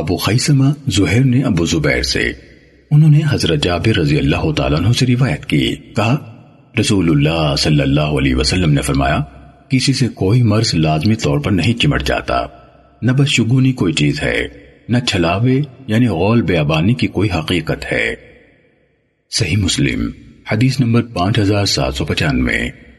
ابو خیسمہ زہر نے ابو زبیر سے۔ انہوں نے حضرت جابر رضی اللہ تعالیٰ عنہ سے روایت کی۔ کہا، رسول اللہ صلی اللہ علیہ وسلم نے فرمایا، کسی سے کوئی مرض لازمی طور پر نہیں چمٹ جاتا۔ نہ بس شگونی کوئی چیز ہے، نہ چھلاوے یعنی غول بیابانی کی کوئی حقیقت ہے۔ صحیح مسلم، حدیث نمبر پانچ ہزار سات سو پچانوے۔